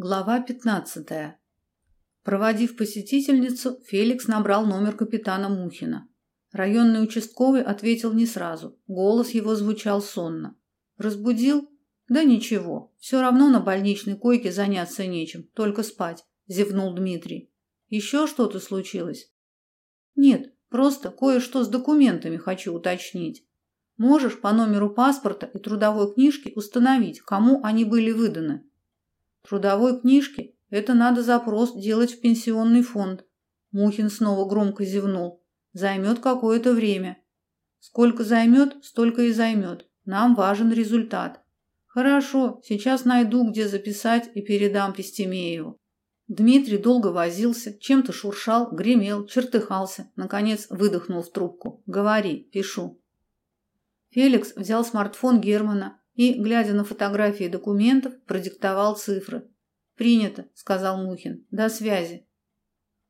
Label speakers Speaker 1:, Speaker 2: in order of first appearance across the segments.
Speaker 1: Глава 15. Проводив посетительницу, Феликс набрал номер капитана Мухина. Районный участковый ответил не сразу. Голос его звучал сонно. Разбудил? Да ничего. Все равно на больничной койке заняться нечем, только спать, зевнул Дмитрий. Еще что-то случилось? Нет, просто кое-что с документами хочу уточнить. Можешь по номеру паспорта и трудовой книжки установить, кому они были выданы? Трудовой книжки это надо запрос делать в пенсионный фонд. Мухин снова громко зевнул. Займет какое-то время. Сколько займет, столько и займет. Нам важен результат. Хорошо, сейчас найду, где записать и передам Пестемееву. Дмитрий долго возился, чем-то шуршал, гремел, чертыхался, наконец выдохнул в трубку. Говори, пишу. Феликс взял смартфон Германа и, глядя на фотографии документов, продиктовал цифры. «Принято», — сказал Мухин. «До связи».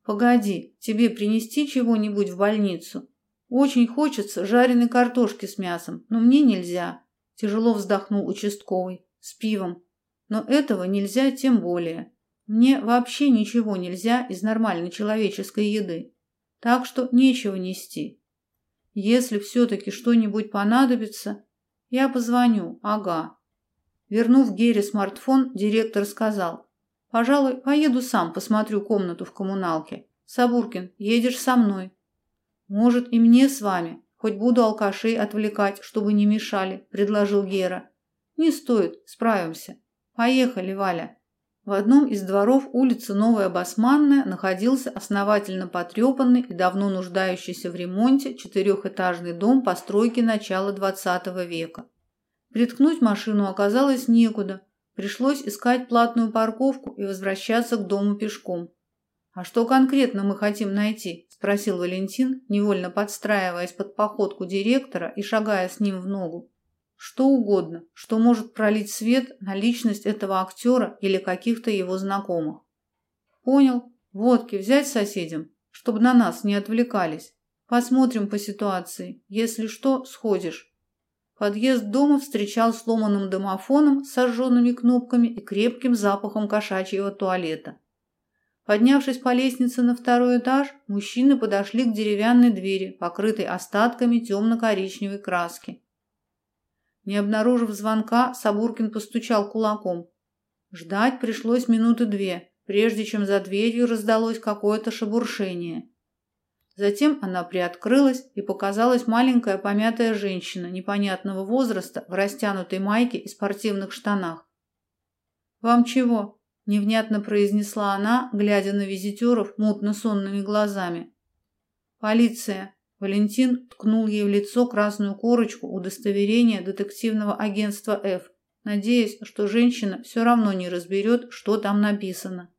Speaker 1: «Погоди, тебе принести чего-нибудь в больницу? Очень хочется жареной картошки с мясом, но мне нельзя», — тяжело вздохнул участковый. «С пивом. Но этого нельзя тем более. Мне вообще ничего нельзя из нормальной человеческой еды. Так что нечего нести. Если все-таки что-нибудь понадобится, я позвоню, ага. Вернув Гере смартфон, директор сказал: "Пожалуй, поеду сам, посмотрю комнату в коммуналке. Сабуркин, едешь со мной. Может, и мне с вами, хоть буду алкашей отвлекать, чтобы не мешали", предложил Гера. "Не стоит, справимся. Поехали, Валя". В одном из дворов улицы Новая Басманная находился основательно потрепанный и давно нуждающийся в ремонте четырехэтажный дом постройки начала XX века. Приткнуть машину оказалось некуда. Пришлось искать платную парковку и возвращаться к дому пешком. А что конкретно мы хотим найти? спросил Валентин, невольно подстраиваясь под походку директора и шагая с ним в ногу. Что угодно, что может пролить свет на личность этого актера или каких-то его знакомых. Понял. Водки взять соседям, чтобы на нас не отвлекались. Посмотрим по ситуации. Если что, сходишь. Подъезд дома встречал сломанным домофоном сожженными кнопками и крепким запахом кошачьего туалета. Поднявшись по лестнице на второй этаж, мужчины подошли к деревянной двери, покрытой остатками темно-коричневой краски. Не обнаружив звонка, Сабуркин постучал кулаком. Ждать пришлось минуты две, прежде чем за дверью раздалось какое-то шебуршение. Затем она приоткрылась, и показалась маленькая помятая женщина непонятного возраста в растянутой майке и спортивных штанах. «Вам чего?» – невнятно произнесла она, глядя на визитеров мутно-сонными глазами. «Полиция», Валентин ткнул ей в лицо красную корочку удостоверения детективного агентства F, надеясь, что женщина все равно не разберет, что там написано.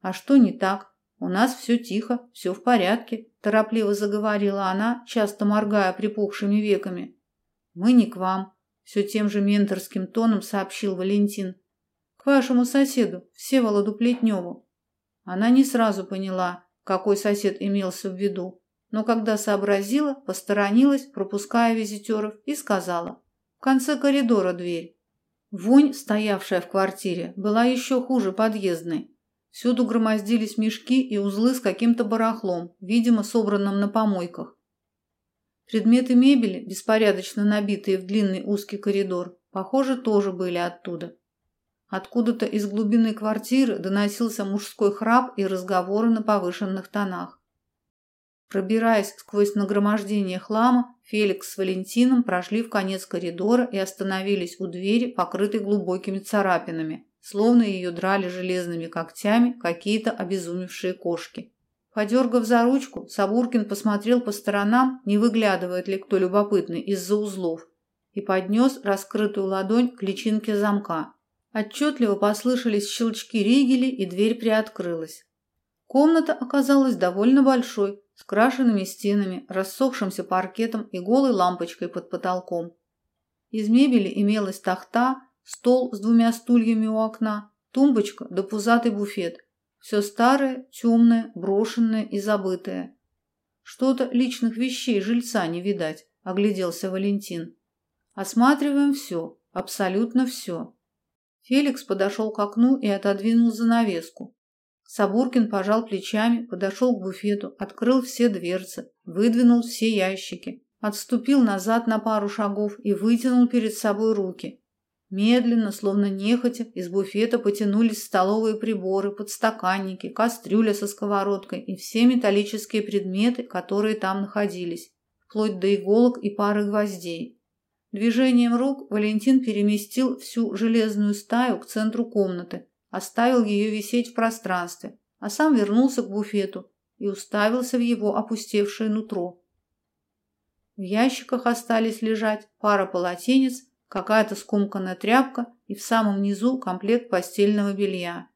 Speaker 1: А что не так? У нас все тихо, все в порядке, торопливо заговорила она, часто моргая припухшими веками. Мы не к вам, все тем же менторским тоном сообщил Валентин. К вашему соседу, Всеволоду Плетневу. Она не сразу поняла, какой сосед имелся в виду но когда сообразила, посторонилась, пропуская визитеров, и сказала: "В конце коридора дверь". Вонь, стоявшая в квартире, была еще хуже подъездной. Всюду громоздились мешки и узлы с каким-то барахлом, видимо, собранным на помойках. Предметы мебели, беспорядочно набитые в длинный узкий коридор, похоже, тоже были оттуда. Откуда-то из глубины квартиры доносился мужской храп и разговоры на повышенных тонах. Пробираясь сквозь нагромождение хлама, Феликс с Валентином прошли в конец коридора и остановились у двери, покрытой глубокими царапинами, словно ее драли железными когтями какие-то обезумевшие кошки. Подергав за ручку, Сабуркин посмотрел по сторонам, не выглядывает ли кто любопытный из-за узлов, и поднес раскрытую ладонь к личинке замка. Отчетливо послышались щелчки ригели, и дверь приоткрылась. Комната оказалась довольно большой, с крашенными стенами, рассохшимся паркетом и голой лампочкой под потолком. Из мебели имелась тахта, стол с двумя стульями у окна, тумбочка да пузатый буфет. Все старое, темное, брошенное и забытое. Что-то личных вещей жильца не видать, огляделся Валентин. Осматриваем все, абсолютно все. Феликс подошел к окну и отодвинул занавеску. Сабуркин пожал плечами, подошел к буфету, открыл все дверцы, выдвинул все ящики, отступил назад на пару шагов и вытянул перед собой руки. Медленно, словно нехотя, из буфета потянулись столовые приборы, подстаканники, кастрюля со сковородкой и все металлические предметы, которые там находились, вплоть до иголок и пары гвоздей. Движением рук Валентин переместил всю железную стаю к центру комнаты, оставил ее висеть в пространстве, а сам вернулся к буфету и уставился в его опустевшее нутро. В ящиках остались лежать пара полотенец, какая-то скомканная тряпка и в самом низу комплект постельного белья.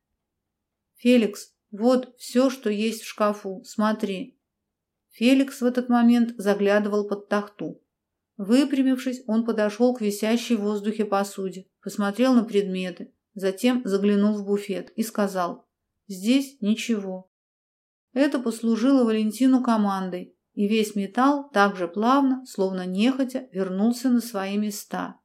Speaker 1: «Феликс, вот все, что есть в шкафу, смотри». Феликс в этот момент заглядывал под тахту. Выпрямившись, он подошел к висящей в воздухе посуде, посмотрел на предметы, затем заглянул в буфет и сказал «Здесь ничего». Это послужило Валентину командой, и весь металл так же плавно, словно нехотя, вернулся на свои места.